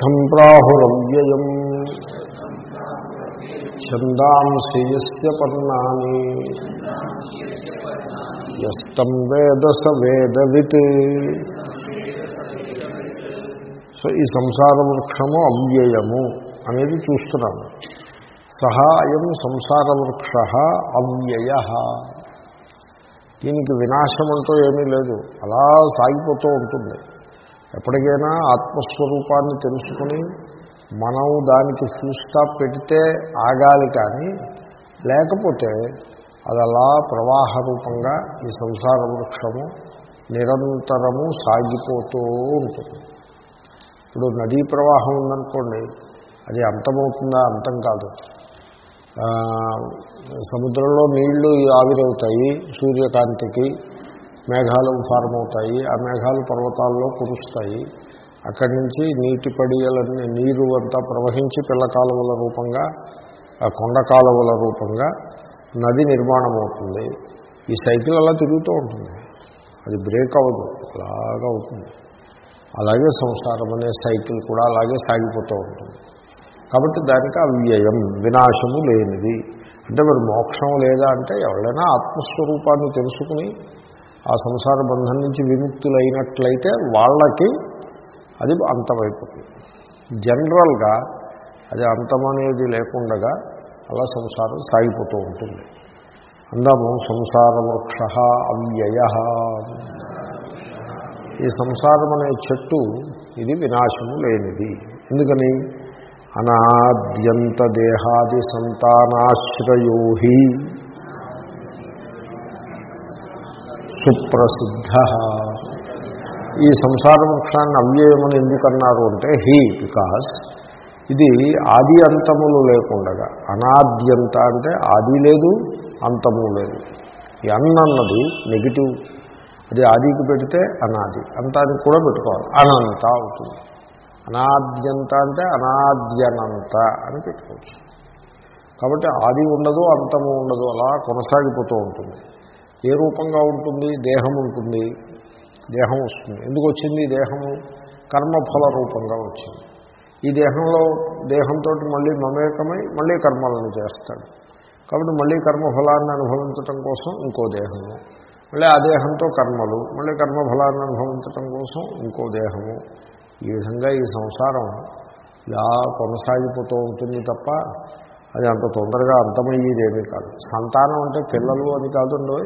యస్థం ప్రాహురవ్యయం. ఛందాంసి పర్ణాని. ఎస్తం వేద స వేదవిత్. సో ఈ సంసార వృక్షము అవ్యయము అనేది చూస్తున్నాము. సహా అయం సంసార వృక్ష అవ్యయ. దీనికి వినాశం అంటూ ఏమీ లేదు. అలా సాగిపోతూ ఉంటుంది. ఎప్పటికైనా ఆత్మస్వరూపాన్ని తెలుసుకుని మనం దానికి చూస్తా పెడితే ఆగాలి కానీ లేకపోతే అది అలా ప్రవాహ రూపంగా ఈ సంసార వృక్షము నిరంతరము సాగిపోతూ ఉంటుంది. ఇప్పుడు నదీ ప్రవాహం ఉందనుకోండి అది అంతమవుతుందా? అంతం కాదు. సముద్రంలో నీళ్ళు ఆవిరవుతాయి సూర్యకాంతికి. మేఘాలు ఫార్మ్ అవుతాయి ఆ మేఘాలు పర్వతాల్లో కురుస్తాయి. అక్కడి నుంచి నీటి పడియలన్నీ నీరు అంతా ప్రవహించి పిల్ల కాలువల రూపంగా కొండ కాలువల రూపంగా నది నిర్మాణం అవుతుంది ఈ సైకిల్ అలా తిరుగుతూ ఉంటుంది. అది బ్రేక్ అవ్వదు అలాగా అవుతుంది. అలాగే సంసారం అనే సైకిల్ కూడా అలాగే సాగిపోతూ ఉంటుంది. కాబట్టి దానికి అవ్యయం వినాశము లేనిది. అంటే మరి మోక్షం లేదా అంటే ఎవరైనా ఆత్మస్వరూపాన్ని తెలుసుకుని ఆ సంసార బంధం నుంచి విముక్తులైనట్లయితే వాళ్ళకి అది అంతమైపోతుంది. జనరల్గా అది అంతమనేది లేకుండగా అలా సంసారం సాగిపోతూ ఉంటుంది. అందాము సంసార వృక్ష అవ్యయ. ఈ సంసారం అనే చెట్టు ఇది వినాశము లేనిది. ఎందుకని? అనాద్యంత దేహాది సంతానాశ్రయోహి. సుప్రసిద్ధ. ఈ సంసార వృక్షాన్ని అవ్యయమని ఎందుకన్నారు అంటే హీ బికాస్ ఇది ఆది అంతములు లేకుండగా అనాద్యంత అంటే ఆది లేదు అంతము లేదు. ఈ అన్న అన్నది నెగిటివ్ అది ఆదికి పెడితే అనాది అంతానికి కూడా పెట్టుకోవాలి. అనంత అవుతుంది. అనాద్యంత అంటే అనాద్యనంత అని పెట్టుకోవచ్చు. కాబట్టి ఆది ఉండదు అంతము ఉండదు అలా కొనసాగిపోతూ ఉంటుంది. ఏ రూపంగా ఉంటుంది? దేహం ఉంటుంది. దేహం వస్తుంది. ఎందుకు వచ్చింది దేహము? కర్మఫల రూపంగా వచ్చింది. ఈ దేహంలో దేహంతో మళ్ళీ మమేకమై మళ్ళీ కర్మలను చేస్తాడు. కాబట్టి మళ్ళీ కర్మఫలాన్ని అనుభవించటం కోసం ఇంకో దేహము. మళ్ళీ ఆ దేహంతో కర్మలు. మళ్ళీ కర్మఫలాన్ని అనుభవించటం కోసం ఇంకో దేహము. ఈ విధంగా ఈ సంసారం ఇలా కొనసాగిపోతూ ఉంటుంది తప్ప అది అంత తొందరగా అంతమయ్యేదేమీ కాదు. సంతానం అంటే పిల్లలు అని కాదండో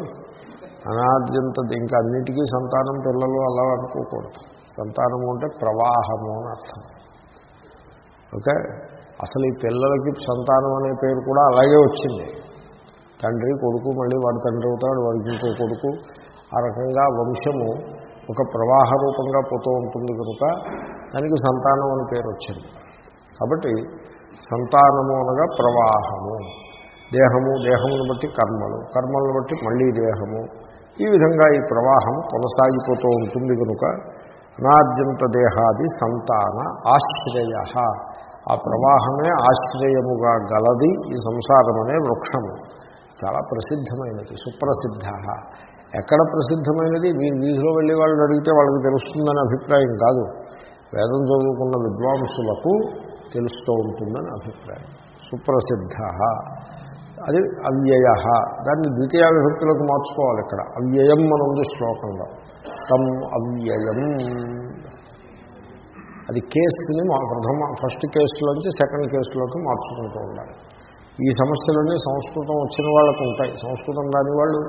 అనాద్యంత ఇంకా అన్నిటికీ సంతానం పిల్లలు అలా అనుకోకూడదు. సంతానము అంటే ప్రవాహము అని అర్థం. ఓకే? అసలు ఈ పిల్లలకి సంతానం అనే పేరు కూడా అలాగే వచ్చింది. తండ్రి కొడుకు మళ్ళీ వాడు తండ్రి అవుతాడు వాడికి ఇంకో కొడుకు. ఆ రకంగా వంశము ఒక ప్రవాహ రూపంగా పోతూ ఉంటుంది కనుక దానికి సంతానం అని పేరు వచ్చింది. కాబట్టి సంతానము అనగా ప్రవాహము. దేహము దేహమును బట్టి కర్మలు. కర్మలను బట్టి మళ్ళీ దేహము. ఈ విధంగా ఈ ప్రవాహం కొనసాగిపోతూ ఉంటుంది కనుక అనాద్యంత దేహాది సంతాన ఆశ్రయ. ఆ ప్రవాహమే ఆశ్రయముగా గలది ఈ సంసారమనే వృక్షము. చాలా ప్రసిద్ధమైనది సుప్రసిద్ధ. ఎక్కడ ప్రసిద్ధమైనది? మీ వీధిలో వెళ్ళి వాళ్ళని అడిగితే వాళ్ళకి తెలుస్తుందని అభిప్రాయం కాదు. వేదం చదువుకున్న విద్వాంసులకు తెలుస్తూ ఉంటుందని అభిప్రాయం. సుప్రసిద్ధ. అది అవ్యయ. దాన్ని ద్వితీయ విభక్తులకు మార్చుకోవాలి ఇక్కడ. అవ్యయం అని ఉంది శ్లోకంలో. తమ్ అవ్యయం. అది కేసుని మా ప్రథమ ఫస్ట్ కేసులోంచి సెకండ్ కేసులోకి మార్చుకుంటూ ఉండాలి. ఈ సమస్యలన్నీ సంస్కృతం వచ్చిన వాళ్ళకు ఉంటాయి. సంస్కృతం రాని వాళ్ళు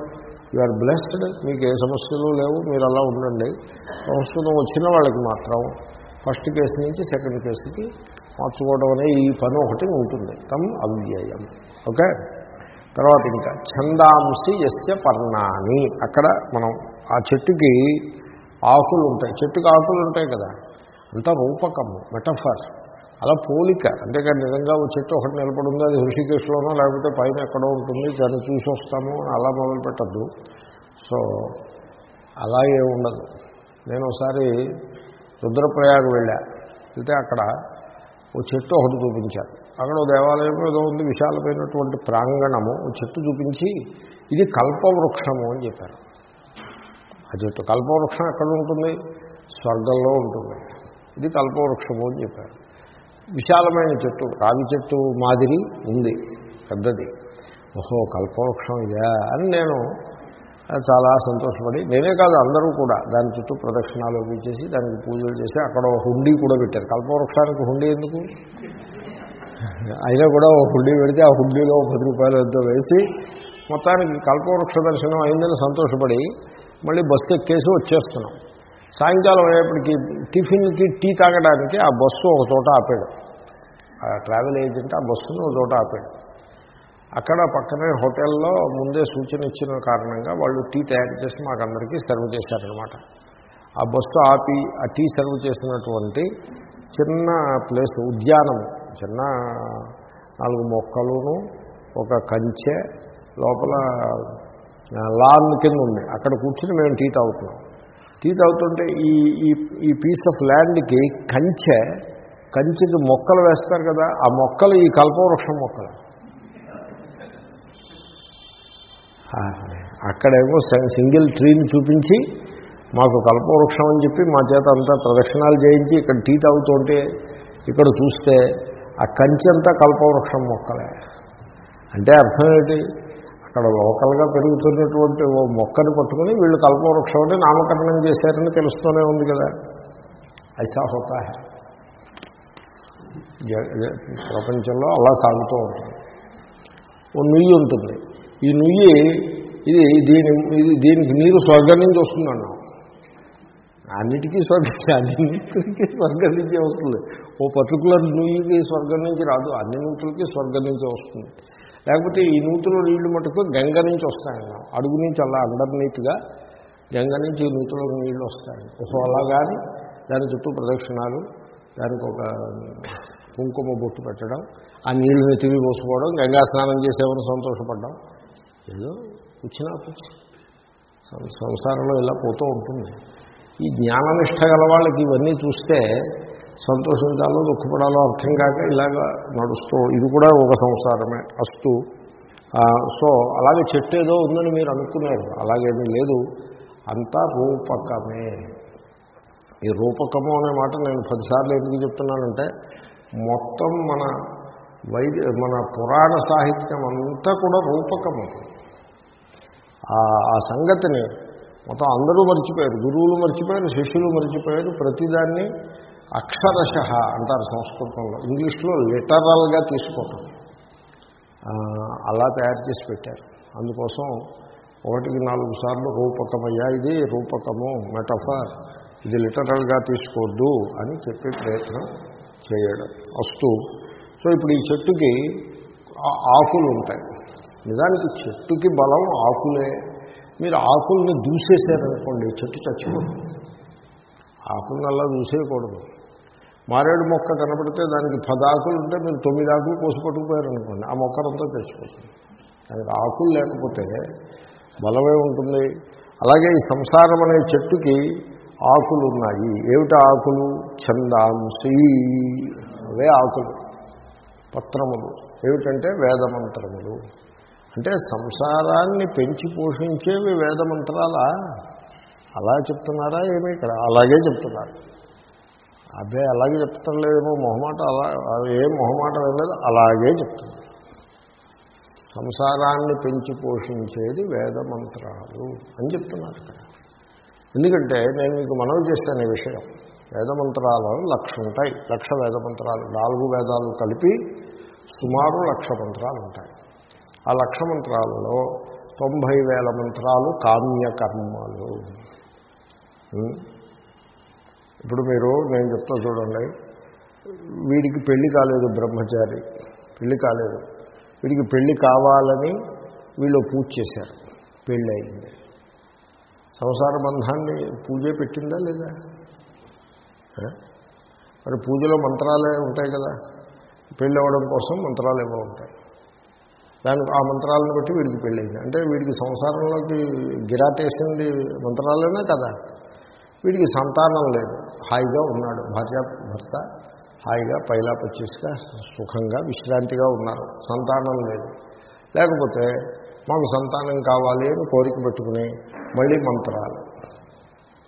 ఆర్ బ్లెస్డ్ మీకు ఏ సమస్యలు లేవు. మీరు అలా ఉండండి. సంస్కృతం వచ్చిన వాళ్ళకి మాత్రం ఫస్ట్ కేసు నుంచి సెకండ్ కేసుకి మార్చుకోవడం అనే ఈ పని ఒకటి ఉంటుంది. తమ్ అవ్యయం. ఓకే? తర్వాత ఇంకా ఛందాంసి ఎస్య పర్ణాని. అక్కడ మనం ఆ చెట్టుకి ఆకులు ఉంటాయి. చెట్టుకి ఆకులు ఉంటాయి కదా. అంతా రూపకము మెటఫర్ అలా పోలిక. అంతేకాదు నిజంగా ఓ చెట్టు ఒకటి నిలబడి ఉంది అది హృషికేశ్లోనో లేకపోతే పైన ఎక్కడో ఉంటుంది దాన్ని చూసి వస్తాము అలా మొదలు పెట్టద్దు సో అలాగే ఉండదు. నేను ఒకసారి రుద్రప్రయాగ వెళ్ళా. వెళ్తే అక్కడ ఓ చెట్టు ఒకటి చూపించారు. అక్కడ దేవాలయం ఏదో ఉంది విశాలమైనటువంటి ప్రాంగణము చెట్టు చూపించి ఇది కల్పవృక్షము అని చెప్పారు. ఆ చెట్టు కల్పవృక్షం ఎక్కడ ఉంటుంది? స్వర్గంలో ఉంటుంది. ఇది కల్పవృక్షము అని చెప్పారు. విశాలమైన చెట్టు రావి చెట్టు మాదిరి ఉంది పెద్దది. ఓహో కల్పవృక్షం ఇదా అని నేను చాలా సంతోషపడి నేనే కాదు అందరూ కూడా దాని చుట్టూ ప్రదక్షిణాలు అవి చేసి దానికి పూజలు చేసి అక్కడ హుండీ కూడా పెట్టారు. కల్పవృక్షానికి హుండీ ఎందుకు? అయినా కూడా ఒక హుండీ పెడితే ఆ హుండీలో ఒక పది రూపాయలు ఎంతో వేసి మొత్తానికి కల్పవృక్ష దర్శనం అయిందని సంతోషపడి మళ్ళీ బస్సు ఎక్కేసి వచ్చేస్తున్నాం. సాయంకాలం అయ్యేప్పటికి టిఫిన్కి టీ తాగడానికి ఆ బస్సు ఒక చోట ఆపాడు. ఆ ట్రావెల్ ఏజెంట్ ఆ బస్సును ఒక చోట ఆపాడు. అక్కడ పక్కనే హోటల్లో ముందే సూచన ఇచ్చిన కారణంగా వాళ్ళు టీ తయారు చేసి మాకందరికీ సర్వ్ చేశారనమాట ఆ బస్సు ఆపి ఆ టీ సర్వ్ చేసినటువంటి చిన్న ప్లేస్ ఉద్యానం చిన్న నాలుగు మొక్కలును ఒక కంచె లోపల లాన్ కింద ఉంది. అక్కడ కూర్చుని మేము టీ తాగుతున్నాం. టీ తాగుతుంటే ఈ ఈ ఈ పీస్ ఆఫ్ ల్యాండ్కి కంచె కంచెకి మొక్కలు వేస్తారు కదా ఆ మొక్కలు ఈ కల్పవృక్షం మొక్కలు. అక్కడేమో సింగిల్ ట్రీని చూపించి మాకు కల్పవృక్షం అని చెప్పి మా చేత అంతా ప్రదక్షిణాలు చేయించి ఇక్కడ టీ తాగుతుంటే ఇక్కడ చూస్తే ఆ కంచె అంతా కల్పవృక్షం మొక్కలే. అంటే అర్థం ఏంటి? అక్కడ లోకల్గా పెరుగుతున్నటువంటి ఓ మొక్కని పట్టుకుని వీళ్ళు కల్పవృక్షం అంటే నామకరణం చేశారని తెలుస్తూనే ఉంది కదా. ఐసా హోతా ప్రపంచంలో అలా సాగుతూ ఉంటుంది. ఓ నుయ్యి ఉంటుంది. ఈ నుయ్యి ఇది దీని ఇది దీనికి నీరు స్వర్గం నుంచి వస్తుందన్నాం. అన్నిటికీ స్వర్గం అన్నింటికి స్వర్గం నుంచే వస్తుంది. ఓ పర్టికులర్ నూయికి స్వర్గం నుంచి రాదు అన్ని నూతులకి స్వర్గం నుంచే వస్తుంది. లేకపోతే ఈ నూతులు నీళ్ళు మటుకు గంగ నుంచి వస్తాయన్నాం అడుగు నుంచి అలా అండర్నీట్గా గంగ నుంచి ఈ నూతులో నీళ్ళు వస్తాయి. సో అలా కానీ దాని చుట్టూ ప్రదక్షిణాలు దానికి ఒక కుంకుమ బొట్టు పెట్టడం ఆ నీళ్ళని తిరిగి పోసుకోవడం గంగా స్నానం చేసేవని సంతోషపడ్డం. ఏదో కూర్చున్నా కూర్చు. సంసారంలో ఇలా పోతూ ఉంటుంది. ఈ జ్ఞాననిష్ట గల వాళ్ళకి ఇవన్నీ చూస్తే సంతోషించాలో దుఃఖపడాలో అర్థం కాక ఇలాగ నడుస్తూ ఇది కూడా ఒక సంసారమే అస్తు. సో అలాగే చెట్టు ఏదో ఉందని మీరు అనుకున్నారు అలాగేమీ లేదు. అంతా రూపకమే. ఈ రూపకము అనే మాట నేను పదిసార్లు ఎందుకు చెప్తున్నానంటే మొత్తం మన వైద్య మన పురాణ సాహిత్యం అంతా కూడా రూపకము ఆ సంగతిని మొత్తం అందరూ మర్చిపోయారు గురువులు మర్చిపోయారు శిష్యులు మర్చిపోయారు ప్రతిదాన్ని అక్షరశ అంటారు సంస్కృతంలో. ఇంగ్లీష్లో లిటరల్గా తీసుకోవటం అలా తయారు చేసి పెట్టారు. అందుకోసం ఒకటికి నాలుగు సార్లు రూపకమయ్యా ఇది రూపకము మెటఫర్ ఇది లిటరల్గా తీసుకోవద్దు అని చెప్పే ప్రయత్నం చేయడం. వస్తూ సో ఇప్పుడు ఈ చెట్టుకి ఆకులు ఉంటాయి. నిజానికి చెట్టుకి బలం ఆకులే. మీరు ఆకుల్ని దూసేశారనుకోండి చెట్టు చచ్చిపోతుంది. ఆకులను అలా దూసేయకూడదు. మారేడు మొక్క కనపడితే దానికి పదాకులు ఉంటే మీరు తొమ్మిది ఆకులు కోసి పట్టుకుపోయారనుకోండి ఆ మొక్కనంతా చచ్చిపోతుంది. దానికి ఆకులు లేకపోతే బలమే ఉంటుంది. అలాగే ఈ సంసారం అనే చెట్టుకి ఆకులు ఉన్నాయి ఏమిటి ఆకులు? చందాంశీ అవే ఆకులు పత్రములు. ఏమిటంటే వేదమంత్రములు. అంటే సంసారాన్ని పెంచి పోషించేవి వేదమంత్రాలా? అలా చెప్తున్నారా ఏమి ఇక్కడ? అలాగే చెప్తున్నారు. అదే అలాగే చెప్తారు లేదేమో మొహమాట అలా ఏం మొహమాట లేదు అలాగే చెప్తున్నారు. సంసారాన్ని పెంచి పోషించేది వేదమంత్రాలు అని చెప్తున్నారు ఇక్కడ. ఎందుకంటే నేను మీకు మనవి చేస్తాను ఈ విషయం. వేదమంత్రాలు లక్ష ఉంటాయి లక్ష వేదమంత్రాలు నాలుగు వేదాలు కలిపి సుమారు లక్ష మంత్రాలు ఉంటాయి. ఆ లక్ష మంత్రాలలో తొంభై వేల మంత్రాలు కామ్యకర్మలు. ఇప్పుడు మీరు నేను చెప్తా చూడండి. వీడికి పెళ్ళి కాలేదు బ్రహ్మచారి. పెళ్ళి కాలేదు. వీడికి పెళ్ళి కావాలని వీళ్ళు పూజ చేశారు. పెళ్ళి అయింది. సంసార బంధాన్ని పూజే పెట్టిందా లేదా? మరి పూజలో మంత్రాలే ఉంటాయి కదా. పెళ్ళి అవ్వడం కోసం మంత్రాలు ఏమో ఉంటాయి. దానికి ఆ మంత్రాలను బట్టి వీడికి పెళ్ళయింది అంటే వీడికి సంసారంలోకి గిరాటేసింది మంత్రాలనే కదా. వీడికి సంతానం లేదు. హాయిగా ఉన్నాడు. భార్య భర్త హాయిగా పైలాపచ్చేసిగా సుఖంగా విశ్రాంతిగా ఉన్నారు. సంతానం లేదు. లేకపోతే మాకు సంతానం కావాలి అని కోరిక పెట్టుకుని మళ్ళీ మంత్రాలు.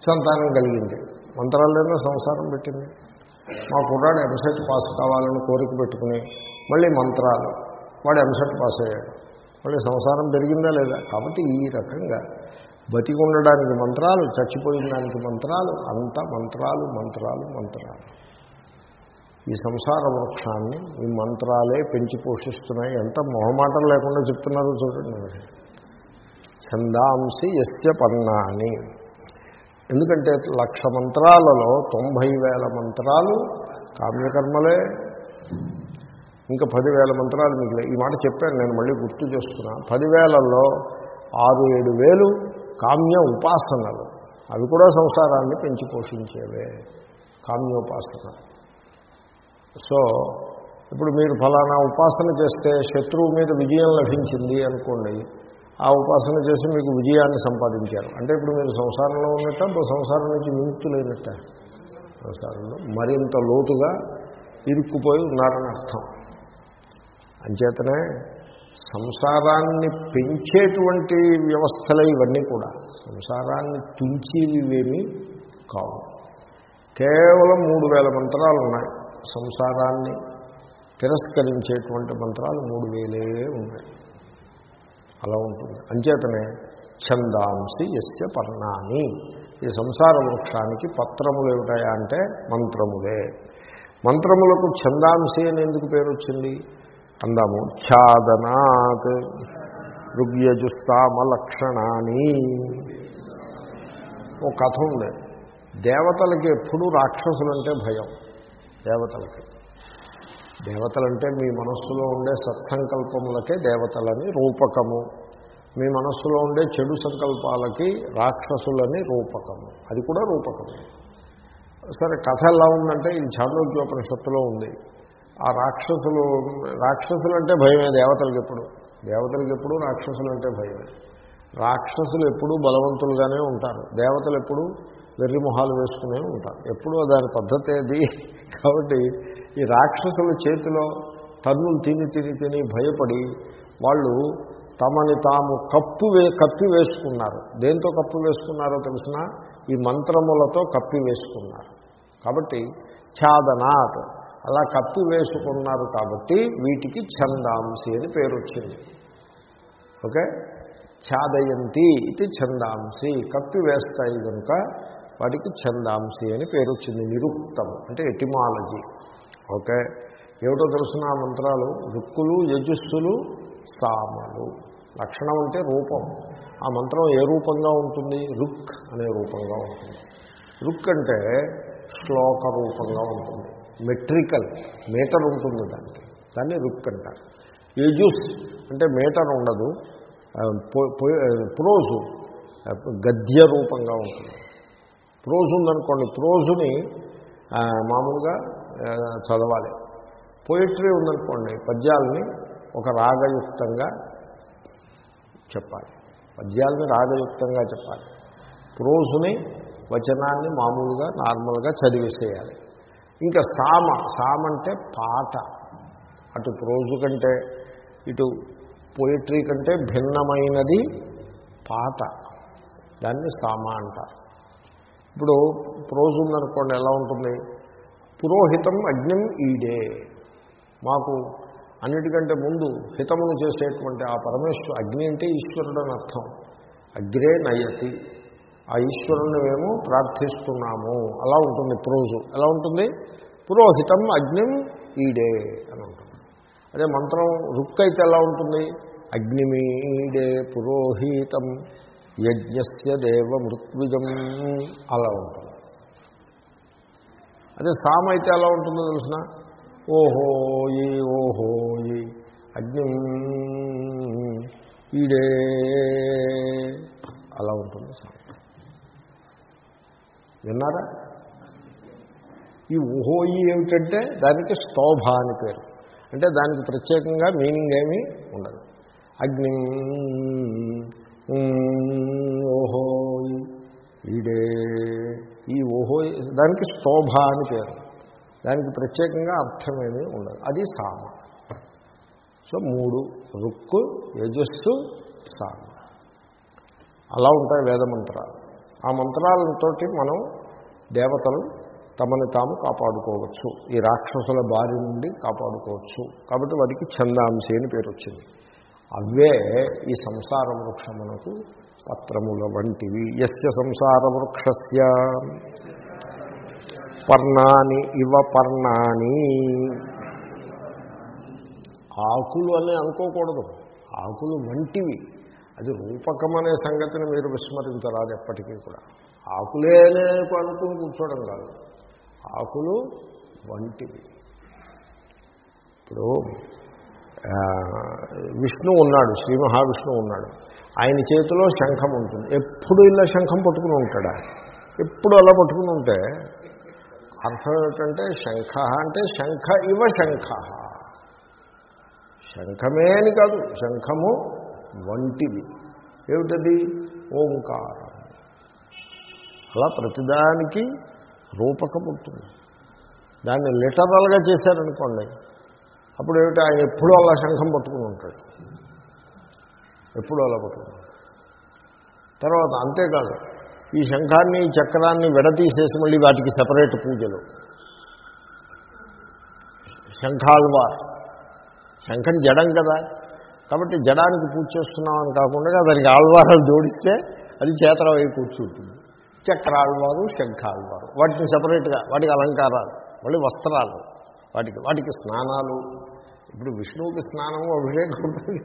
సంతానం కలిగింది. మంత్రాలైనా సంసారం పెట్టింది. మా కుర్రాడు ఎంసెట్ పాస్ కావాలని కోరిక పెట్టుకుని మళ్ళీ మంత్రాలు. వాడు ఎంసెట్ పాస్ అయ్యాడు. మళ్ళీ సంసారం పెరిగిందా లేదా? కాబట్టి ఈ రకంగా బతికి ఉండడానికి మంత్రాలు చచ్చిపోయిన దానికి మంత్రాలు అంతా మంత్రాలు మంత్రాలు మంత్రాలు. ఈ సంసార వృక్షాన్ని ఈ మంత్రాలే పెంచి పోషిస్తున్నాయి. ఎంత మొహమాటం లేకుండా చెప్తున్నారో చూడండి మరి. ఛందాంసి యస్య పన్నాని. ఎందుకంటే లక్ష మంత్రాలలో తొంభై వేల మంత్రాలు కామ్యకర్మలే ఇంకా పదివేల మంత్రాలు మిగిలే ఈ మాట చెప్పాను నేను మళ్ళీ గుర్తు చేస్తున్నా. పదివేలలో ఆరు ఏడు వేలు కామ్య ఉపాసనలు. అవి కూడా సంసారాన్ని పెంచి పోషించేవే. కామ్యోపాసన సో ఇప్పుడు మీరు ఫలానా ఉపాసన చేస్తే శత్రువు మీద విజయం లభించింది అనుకోండి ఆ ఉపాసన చేసి మీకు విజయాన్ని సంపాదించారు. అంటే ఇప్పుడు మీరు సంసారంలో ఉన్నట్ట సంసారం నుంచి విముక్తులైనట్ట. సంసారంలో మరింత లోతుగా ఇరుక్కుపోయి ఉన్నారని అర్థం. అంచేతనే సంసారాన్ని పెంచేటువంటి వ్యవస్థలే ఇవన్నీ కూడా. సంసారాన్ని తుంచేవివేమీ కావు. కేవలం మూడు వేల మంత్రాలు ఉన్నాయి. సంసారాన్ని తిరస్కరించేటువంటి మంత్రాలు మూడు వేలే ఉన్నాయి. అలా ఉంటుంది. అంచేతనే ఛందాంసి ఎస్య పర్ణాని. ఈ సంసార వృక్షానికి పత్రములు ఏమిటాయా అంటే మంత్రములే. మంత్రములకు ఛందాంసి అని ఎందుకు పేరు వచ్చింది అందాము. ఛాదనాత్ ఋగ్యజుస్తామ లక్షణాన్ని ఓ కథ ఉంది. దేవతలకి ఎప్పుడూ రాక్షసులంటే భయం. దేవతలకి. దేవతలంటే మీ మనస్సులో ఉండే సత్సంకల్పములకే దేవతలని రూపకము. మీ మనస్సులో ఉండే చెడు సంకల్పాలకి రాక్షసులని రూపకము. అది కూడా రూపకము. సరే కథ ఎలా ఉందంటే ఇది చాంద్రోగ్యోపనిషత్తులో ఉంది. ఆ రాక్షసులు రాక్షసులు అంటే భయమే దేవతలకు ఎప్పుడు? దేవతలకు ఎప్పుడు? రాక్షసులు అంటే భయమే. రాక్షసులు ఎప్పుడూ బలవంతులుగానే ఉంటారు. దేవతలు ఎప్పుడు? వెర్రి మొహాలు వేసుకునే ఉంటారు. ఎప్పుడూ దాని పద్ధతి అది. కాబట్టి ఈ రాక్షసుల చేతిలో తన్నులు తిని తిని తిని భయపడి వాళ్ళు తమని తాము కప్పు వే కప్పి వేసుకున్నారు. దేంతో కప్పు వేసుకున్నారో తెలిసిన? ఈ మంత్రములతో కప్పి వేసుకున్నారు. కాబట్టి ఛాదనాత్. అలా కప్పి వేసుకున్నారు కాబట్టి వీటికి ఛందాంసి అని పేరు వచ్చింది ఓకే? ఛాదయంతి ఇది ఛందాంసి. కప్పి వేస్తాయి కనుక వాటికి ఛందాంసి అని పేరు వచ్చింది నిరుక్తం అంటే ఎటిమాలజీ. ఓకే? ఏమిటో తెలుసిన ఆ మంత్రాలు? రుక్కులు యజస్సులు సామలు. లక్షణం అంటే రూపం. ఆ మంత్రం ఏ రూపంగా ఉంటుంది? రుక్ అనే రూపంగా ఉంటుంది. రుక్ అంటే శ్లోక రూపంగా ఉంటుంది. మెట్రికల్ మీటర్ ఉంటుంది దానికి. దాన్ని రుక్ అంటారు. యజుస్ అంటే మీటర్ ఉండదు ప్రోజు గద్య రూపంగా ఉంటుంది. ప్రోజు ఉందనుకోండి ప్రోజుని మామూలుగా చదవాలి. పోయిట్రీ ఉందనుకోండి పద్యాలని ఒక రాగయుక్తంగా చెప్పాలి. పద్యాలని రాగయుక్తంగా చెప్పాలి. ప్రోజుని వచనాన్ని మామూలుగా నార్మల్గా చదివేసేయాలి. ఇంకా సామ సామ అంటే పాట. అటు ప్రోజు కంటే ఇటు పోయిట్రీ కంటే భిన్నమైనది పాట. దాన్ని సామ అంటారు ఇప్పుడు ప్రోజు ఉందనుకోండి ఎలా ఉంటుంది? పురోహితం అగ్నిం ఈడే. మాకు అన్నిటికంటే ముందు హితమును చేసేటువంటి ఆ పరమేశ్వరు అగ్ని అంటే ఈశ్వరుడు అని అర్థం. అగ్రే నయతి. ఆ ఈశ్వరుణ్ణి మేము ప్రార్థిస్తున్నాము. అలా ఉంటుంది ప్రోజు. ఎలా ఉంటుంది? పురోహితం అగ్నిం ఈడే అని ఉంటుంది. అదే మంత్రం రుక్ అయితే ఎలా ఉంటుంది? అగ్నిమీడే పురోహితం యజ్ఞస్య దేవ మృత్విజం అలా ఉంటుంది. అదే సామ అయితే ఎలా ఉంటుందో తెలిసిన? ఓహోయి ఓహోయి అగ్ని ఈడే అలా ఉంటుంది సామ. విన్నారా? ఈ ఊహోయి ఏమిటంటే దానికి స్తోభ అని పేరు. అంటే దానికి ప్రత్యేకంగా మీనింగ్ ఏమీ ఉండదు. అగ్ని ఓహోయి ఈడే ఈ ఊహోయి దానికి స్తోభ అని పేరు. దానికి ప్రత్యేకంగా అర్థమేమీ ఉండదు. అది సామ. సో మూడు రుక్కు యజస్సు సామ. అలా ఉంటాయి వేద మంత్రాలు. ఆ మంత్రాలతోటి మనం దేవతలు తమని తాము కాపాడుకోవచ్చు. ఈ రాక్షసుల బారి నుండి కాపాడుకోవచ్చు. కాబట్టి వాటికి ఛందాంసి అని పేరు వచ్చింది. అవే ఈ సంసార వృక్షమునకు పత్రముల వంటివి. ఎస్య సంసార వృక్షస్య. పర్ణాని ఇవ పర్ణాని. ఆకులు అని అనుకోకూడదు. ఆకులు వంటివి. అది రూపకం అనే సంగతిని మీరు విస్మరించరాదు ఎప్పటికీ కూడా. ఆకులే అనుకుని కూర్చోవడం కాదు. ఆకులు వంటివి. ఇప్పుడు విష్ణు ఉన్నాడు శ్రీ మహావిష్ణు ఉన్నాడు. ఆయన చేతిలో శంఖం ఉంటుంది. ఎప్పుడు ఇలా శంఖం పట్టుకుని ఉంటాడా? ఎప్పుడు అలా పట్టుకుని ఉంటే? అర్థం ఏమిటంటే శంఖ అంటే శంఖ ఇవ శంఖ. శంఖమే అని కాదు శంఖము వంటివి. ఏమిటది? ఓంకారం. అలా ప్రతిదానికి రూపకం ఉంటుంది. దాన్ని లిటరల్గా చేశారనుకోండి అప్పుడు ఏమిటి? ఆయన ఎప్పుడూ అలా శంఖం పట్టుకుని ఉంటాడు. ఎప్పుడూ అలా పట్టుకుని తర్వాత అంతేకాదు ఈ శంఖాన్ని ఈ చక్రాన్ని విడతీసేసి మళ్ళీ వాటికి సపరేట్ పూజలు. శంఖాల్వార్ శంఖం జడం కదా. కాబట్టి జడానికి పూజ చేస్తున్నామని కాకుండా దానికి ఆల్వారాలు జోడిస్తే అది చేతరం అయి కూర్చుంటుంది. చక్రాళ్వారు శంఖాళ్వారు వాటిని సపరేట్గా వాటికి అలంకారాలు మళ్ళీ వస్త్రాలు వాటికి వాటికి స్నానాలు. ఇప్పుడు విష్ణువుకి స్నానము అభిషేకం ఉంటుంది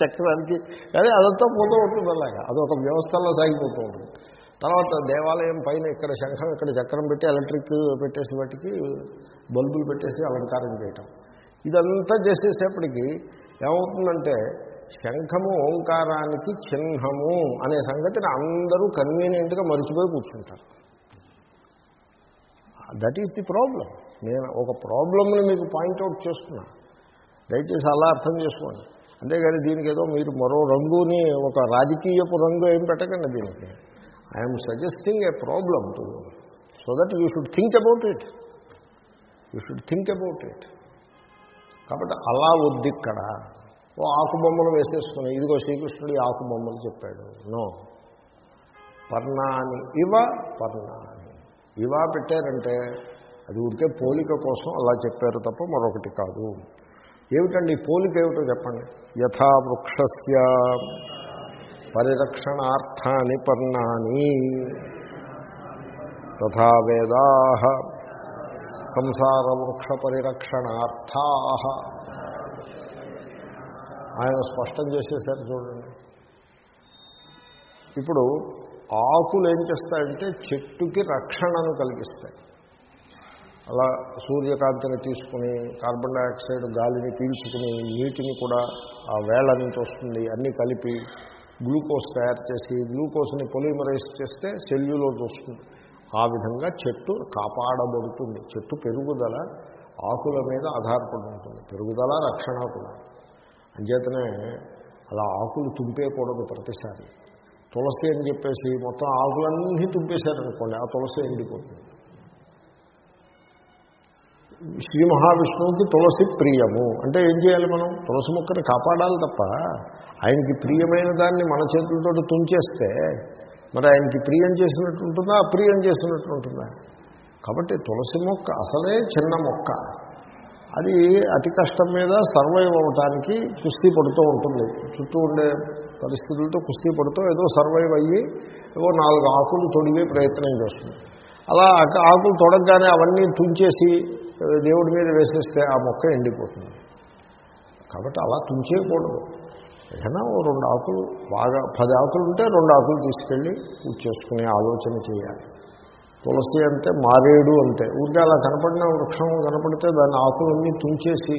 చక్రానికి కానీ అదంతా పోతూ ఉంటుంది అలాగా. అదొక వ్యవస్థలో సాగిపోతూ ఉంటుంది. తర్వాత దేవాలయం పైన ఇక్కడ శంఖం ఇక్కడ చక్రం పెట్టి ఎలక్ట్రిక్ పెట్టేసి వాటికి బల్బులు పెట్టేసి అలంకారం చేయటం. ఇదంతా చేసేసేపటికి ఏమవుతుందంటే శంఖము ఓంకారానికి చిహ్నము అనే సంగతిని అందరూ కన్వీనియంట్గా మర్చిపోయి కూర్చుంటారు. దట్ ఈస్ ది ప్రాబ్లం నేను ఒక ప్రాబ్లమ్ని మీకు పాయింట్అవుట్ చేస్తున్నా. దయచేసి అలా అర్థం చేసుకోండి. అంతేగాని దీనికి ఏదో మీరు మరో రంగుని ఒక రాజకీయపు రంగు ఏం పెట్టకండి దీనికి. I'm suggesting a problem to so that you should think about it you should think about it కాబట్టి అలా వద్దు ఇక్కడ. ఆకు బొమ్మలు వేసేసుకుని ఇదిగో శ్రీకృష్ణుడు ఆకు బొమ్మలు చెప్పాడు. నో. పర్ణాని. ఇవ పర్ణాని. ఇవా పెట్టారంటే అది ఉడికే పోలిక కోసం అలా చెప్పారు తప్ప మరొకటి కాదు. ఏమిటండి పోలిక ఏమిటో చెప్పండి? యథా వృక్షస్య పరిరక్షణార్థాని పర్ణాని. తథా వేదా సంసార వృక్ష పరిరక్షణార్థా ఆయన స్పష్టం చేసేసారు చూడండి. ఇప్పుడు ఆకులు ఏం చేస్తాయంటే చెట్టుకి రక్షణను కలిగిస్తాయి. అలా సూర్యకాంతిని తీసుకుని కార్బన్ డైఆక్సైడ్ గాలిని పీల్చుకుని నీటిని కూడా ఆ వేళ నుంచి వస్తుంది అన్నీ కలిపి గ్లూకోజ్ తయారు చేసి గ్లూకోజ్ని పొలిమరైజ్ చేస్తే సెల్యులోజ్ వస్తుంది. ఆ విధంగా చెట్టు కాపాడబడుతుంది. చెట్టు పెరుగుదల ఆకుల మీద ఆధారపడి ఉంటుంది. పెరుగుదల రక్షణ కూడా. అంచేతనే అలా ఆకులు తుంపేయకూడదు ప్రతిసారి. తులసి అని చెప్పేసి మొత్తం ఆకులన్నీ తుంపేశారనుకోండి ఆ తులసి ఎండిపోతుంది. శ్రీ మహావిష్ణువుకి తులసి ప్రియము. అంటే ఏం చేయాలి మనం? తులసి మొక్కని కాపాడాలి తప్ప ఆయనకి ప్రియమైన దాన్ని మన చేతులతో తుంచేస్తే మరి ఆయనకి ప్రియం చేసినట్టు ఉంటుందా? అప్రియం చేసినట్టు ఉంటుందా? కాబట్టి తులసి మొక్క అసలే చిన్న మొక్క. అది అతి కష్టం మీద సర్వైవ్ అవటానికి కుస్తీ పడుతూ ఉంటుంది. చుట్టూ ఉండే పరిస్థితులతో కుస్తీ పడుతూ ఏదో సర్వైవ్ అయ్యి ఏవో నాలుగు ఆకులు తొడిగే ప్రయత్నం చేస్తుంది. అలా ఆకులు తొడగగానే అవన్నీ తుంచేసి దేవుడి మీద వేసేస్తే ఆ మొక్క ఎండిపోతుంది. కాబట్టి అలా తుంచేయకూడదు. ఏదైనా ఓ రెండు ఆకులు బాగా పది ఆకులు ఉంటే రెండు ఆకులు తీసుకెళ్ళి పూజ చేసుకునే ఆలోచన చేయాలి. తులసి అంటే మారేడు అంతే ఊరికే అలా కనపడిన వృక్షం కనపడితే దాని ఆకులన్నీ తుంచేసి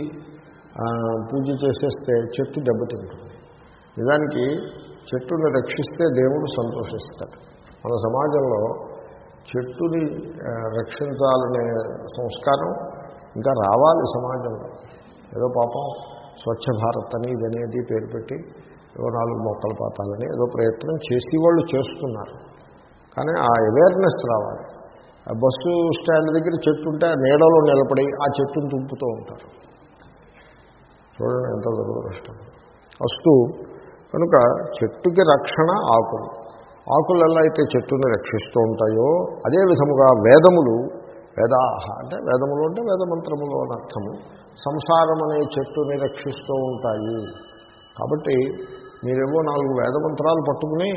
పూజ చేసేస్తే చెట్టు దెబ్బతింటుంది. నిజానికి చెట్టుని రక్షిస్తే దేవుడు సంతోషిస్తాడు. మన సమాజంలో చెట్టుని రక్షించాలనే సంస్కారం ఇంకా రావాలి సమాజంలో. ఏదో పాపం స్వచ్ఛ భారత్ అని ఇదనేది పేరు పెట్టి ఏదో నాలుగు మొక్కలు పాతాలని ఏదో ప్రయత్నం చేసి వాళ్ళు చేస్తున్నారు. కానీ ఆ అవేర్నెస్ రావాలి. బస్సు స్టాండ్ దగ్గర చెట్టు ఉంటే ఆ నీడలో నిలబడి ఆ చెట్టును తుంపుతూ ఉంటారు. చూడండి ఎంత దురదృష్టం. వస్తూ కనుక చెట్టుకి రక్షణ ఆకులు. ఆకులు ఎలా అయితే చెట్టుని రక్షిస్తూ ఉంటాయో అదే విధముగా వేదములు వేదాహ అంటే వేదములు అంటే వేదమంత్రములు అని అర్థము సంసారం అనే చెట్టుని రక్షిస్తూ ఉంటాయి. కాబట్టి మీరేమో నాలుగు వేదమంత్రాలు పట్టుకుని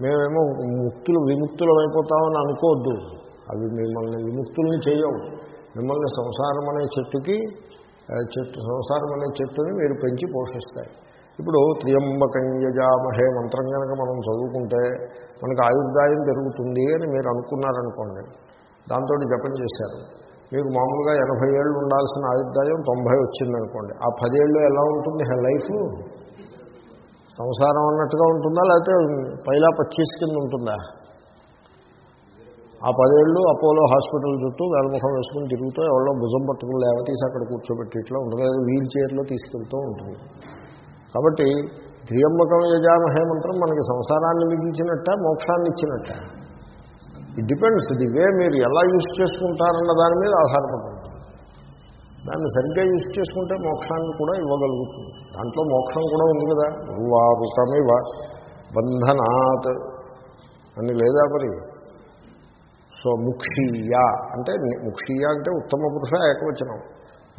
మేమేమో ముక్తులు విముక్తులు అయిపోతామని అనుకోవద్దు. అవి మిమ్మల్ని విముక్తుల్ని చేయవు. మిమ్మల్ని సంసారం అనే చెట్టుకి చెట్టు సంసారం అనే చెట్టుని మీరు పెంచి పోషిస్తాయి. ఇప్పుడు త్రియంబకం యజామహే మంత్రం కనుక మనం చదువుకుంటే మనకు ఆయుర్దాయం పెరుగుతుంది అని మీరు అనుకున్నారనుకోండి దాంతో జపం చేశారు. మీకు మామూలుగా ఎనభై ఏళ్ళు ఉండాల్సిన ఆయుర్దాయం తొంభై వచ్చిందనుకోండి ఆ పదేళ్ళు ఎలా ఉంటుంది? లైఫ్ సంసారం అన్నట్టుగా ఉంటుందా? లేకపోతే పైలా పచ్చీస్ కింద ఉంటుందా? ఆ పదేళ్ళు అపోలో హాస్పిటల్ చుట్టూ వేలముఖం వేసుకుని తిరుగుతూ ఎవరో భుజం పట్టుకుని లేవతీసి అక్కడ కూర్చోబెట్టి ఇట్లా ఉంటుంది. వీల్ చైర్లో తీసుకెళ్తూ ఉంటుంది. కాబట్టి త్రియంబకం యజామహే మంత్రం మనకి సంసారాన్ని మిగిల్చినట్ట మోక్షాన్ని ఇచ్చినట్ట. ఇట్ డిపెండ్స్ ది వే మీరు ఎలా యూజ్ చేసుకుంటారన్న దాని మీద ఆధారపడుతుంది. దాన్ని సరిగ్గా యూజ్ చేసుకుంటే మోక్షాన్ని కూడా ఇవ్వగలుగుతుంది. దాంట్లో మోక్షం కూడా ఉంది కదా. వారుకమివ బంధనాత్ అని లేదా మరి సో ముక్షీయ అంటే ముక్షీయ అంటే ఉత్తమ పురుష ఏకవచనం.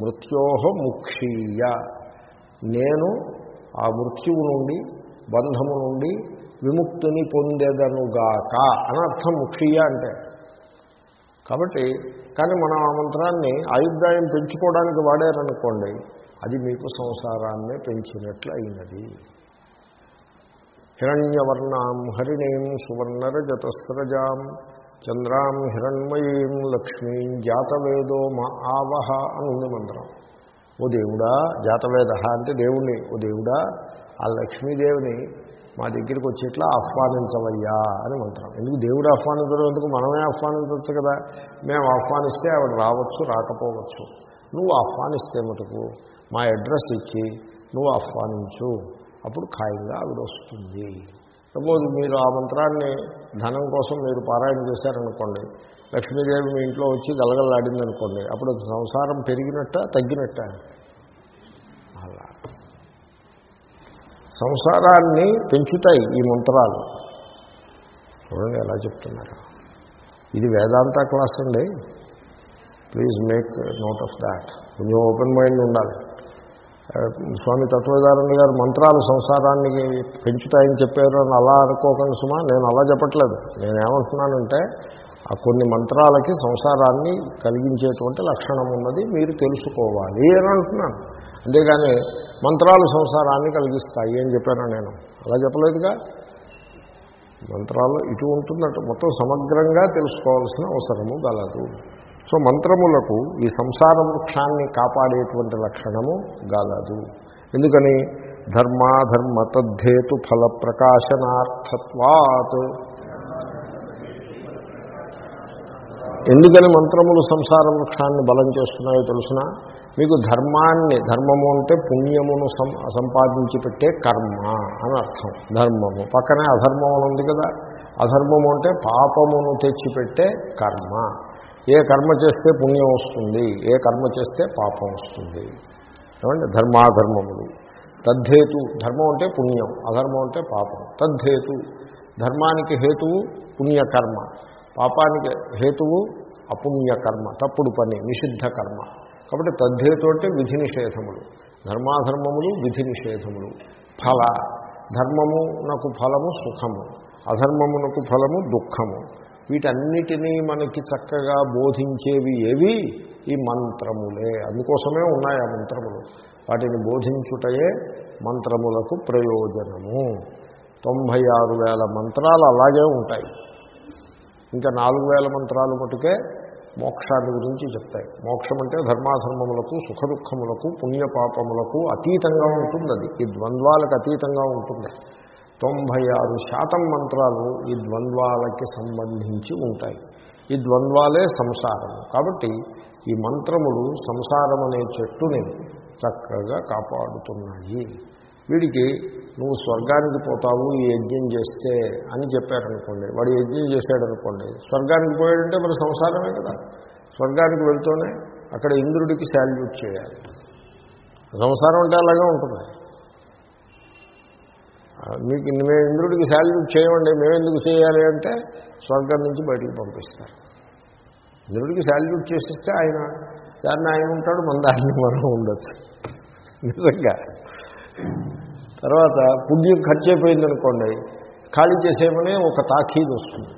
మృత్యోహ ముక్షీయ. నేను ఆ మృత్యువు నుండి బంధము నుండి విముక్తిని పొందేదనుగాక అని అర్థం ముక్షీయ అంటే. కాబట్టి కానీ మనం ఆ మంత్రాన్ని ఆయుర్దాయం పెంచుకోవడానికి వాడారనుకోండి అది మీకు సంసారాన్నే పెంచినట్లు అయినది. హిరణ్యవర్ణాం హరిణీం సువర్ణరజతస్రజాం చంద్రాం హిరణ్మయీం లక్ష్మీం జాతవేదో మా ఆవహ అని ఉంది మంత్రం. ఓ దేవుడా జాతవేద అంటే దేవుణ్ణి. ఓ దేవుడా ఆ లక్ష్మీదేవిని మా దగ్గరికి వచ్చేట్లా ఆహ్వానించవయ్యా అని మంత్రం. ఎందుకు దేవుడు ఆహ్వానించడం? ఎందుకు మనమే ఆహ్వానించవచ్చు కదా? మేము ఆహ్వానిస్తే ఆవిడ రావచ్చు రాకపోవచ్చు. నువ్వు ఆహ్వానిస్తే మటుకు మా అడ్రస్ ఇచ్చి నువ్వు ఆహ్వానించు. అప్పుడు ఖాయంగా ఆవిడ వస్తుంది. సపోజ్ మీరు ఆ మంత్రాన్ని ధనం కోసం మీరు పారాయణ చేశారనుకోండి లక్ష్మీదేవి మీ ఇంట్లో వచ్చి గలగలాడింది అనుకోండి అప్పుడు సంసారం పెరిగినట్ట తగ్గినట్ట? అలా. సంసారాన్ని పెంచుతాయి ఈ మంత్రాలు. చూడండి ఎలా చెప్తున్నారు. ఇది వేదాంత క్లాస్ అండి. Please make note of that. కొంచెం ఓపెన్ మైండ్ ఉండాలి. స్వామి తత్వధారణ గారు మంత్రాలు సంసారాన్ని పెంచుతాయని చెప్పారు అని అలా అనుకోకండి సుమా నేను అలా చెప్పట్లేదు. నేనేమంటున్నానంటే ఆ కొన్ని మంత్రాలకి సంసారాన్ని కలిగించేటువంటి లక్షణం ఉన్నది మీరు తెలుసుకోవాలి అని అంటున్నాను. అంతేగాని మంత్రాలు సంసారాన్ని కలిగిస్తాయి అని చెప్పాను నేను. అలా చెప్పలేదుగా? మంత్రాలు ఇటు ఉంటుందట మొత్తం సమగ్రంగా తెలుసుకోవాల్సిన అవసరము గలదు. సో మంత్రములకు ఈ సంసార వృక్షాన్ని కాపాడేటువంటి లక్షణము గలదు. ఎందుకని? ధర్మాధర్మ తద్ధేతు ఫల ప్రకాశనార్థత్వాత్. ఎందుకని మంత్రములు సంసార వృక్షాన్ని బలం చేస్తున్నాయో తెలుసిన? మీకు ధర్మాన్ని ధర్మము అంటే పుణ్యమును సం సంపాదించి పెట్టే కర్మ అని అర్థం. ధర్మము. పక్కనే అధర్మం అని ఉంది కదా. అధర్మము అంటే పాపమును తెచ్చిపెట్టే కర్మ. ఏ కర్మ చేస్తే పుణ్యం వస్తుంది ఏ కర్మ చేస్తే పాపం వస్తుంది. ఏమంటే ధర్మాధర్మములు. తద్ధేతు ధర్మం అంటే పుణ్యం అధర్మం అంటే పాపం. తద్ధేతు ధర్మానికి హేతువు పుణ్యకర్మ. పాపానికి హేతువు అపుణ్యకర్మ తప్పుడు పని నిషిద్ధ కర్మ. కాబట్టి తద్ధేతు అంటే విధి నిషేధములు. ధర్మాధర్మములు విధి నిషేధములు. ఫల. ధర్మమునకు ఫలము సుఖము. అధర్మమునకు ఫలము దుఃఖము. వీటన్నిటినీ మనకి చక్కగా బోధించేవి ఏవి? ఈ మంత్రములే. అందుకోసమే ఉన్నాయి ఆ మంత్రములు. వాటిని బోధించుటయే మంత్రములకు ప్రయోజనము. తొంభై ఆరు వేల మంత్రాలు అలాగే ఉంటాయి. ఇంకా నాలుగు వేల మంత్రాలు మటుకే మోక్షాన్ని గురించి చెప్తాయి. మోక్షం అంటే ధర్మాధర్మములకు సుఖదుఖములకు పుణ్యపాపములకు అతీతంగా ఉంటుంది అది ఈ ద్వంద్వాలకు అతీతంగా ఉంటుంది. తొంభై ఆరు శాతం మంత్రాలు ఈ ద్వంద్వాలకి సంబంధించి ఉంటాయి. ఈ ద్వంద్వాలే సంసారము కాబట్టి ఈ మంత్రములు సంసారం అనే చెట్టుని చక్కగా కాపాడుతున్నాయి. వీడికి నువ్వు స్వర్గానికి పోతావు ఈ యజ్ఞం చేస్తే అని చెప్పారనుకోండి వాడు యజ్ఞం చేశాడనుకోండి స్వర్గానికి పోయాడంటే మరి సంసారమే కదా. స్వర్గానికి వెళ్తూనే అక్కడ ఇంద్రుడికి శాల్యూట్ చేయాలి. సంసారం అంటే అలాగే ఉంటుంది. మీకు మేము ఇంద్రుడికి శాల్యూట్ చేయమండి మేము ఎందుకు చేయాలి అంటే స్వర్గం నుంచి బయటికి పంపిస్తారు. ఇంద్రుడికి శాల్యూట్ చేసిస్తే ఆయన దాన్ని ఆయన ఉంటాడు మన దాన్ని మనం ఉండొచ్చు. నిజంగా. తర్వాత పుణ్యం ఖర్చు అయిపోయింది అనుకోండి ఖాళీ చేసేయమని ఒక తాఖీదు వస్తుంది.